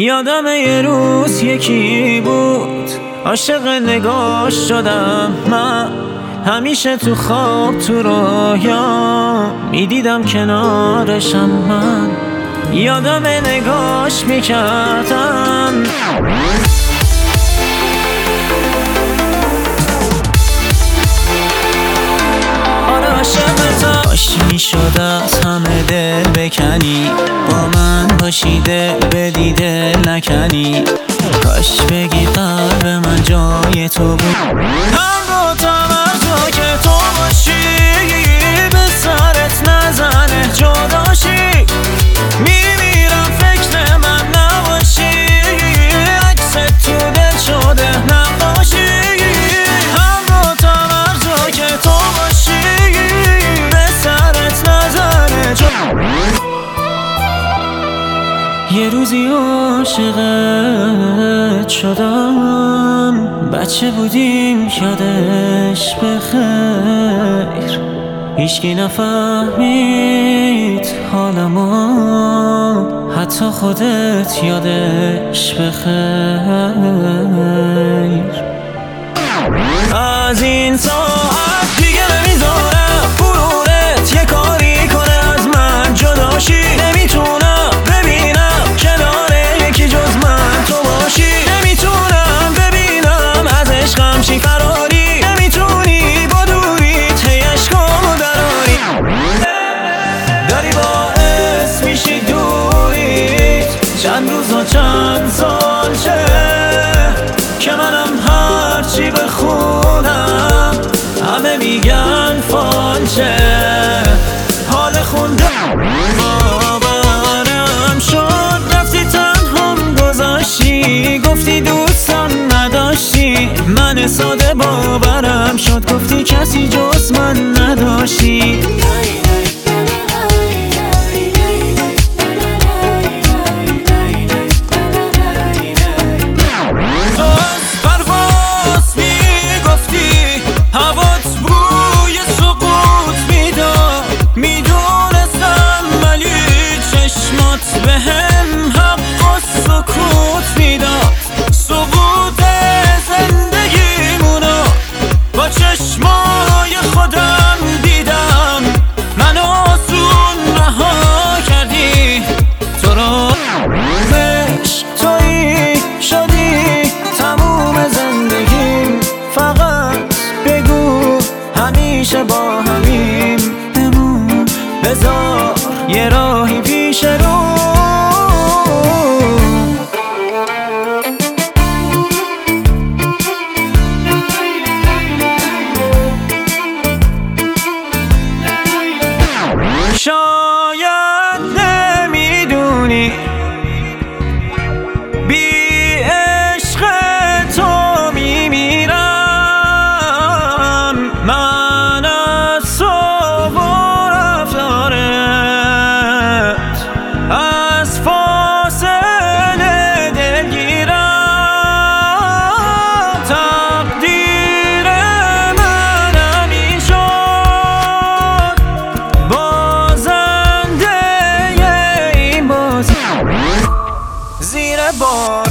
یادم یه روز یکی بود عاشق نگاش شدم من. همیشه تو خواب تو رویا می‌دیدم کنارشم من. یادم نگاش می‌کردم. باشی شد از همه دل بکنی. با من باشی دل بدی دل نکنی. کاش بگی قلب من جای تو بود. یه روزی عاشقت شدم بچه بودیم یادش بخیر. هیچکی نفهمید حالمو حتی خودت یادش بخیر. از این ساعت چند روز و چند سال شه که منم هرچی بخونم همه میگن فالشه حال خوندم باورم شد رفتی تنهام گذاشتی گفتی دوستم نداشتی. من ساده باورم شد گفتی کسی جز من more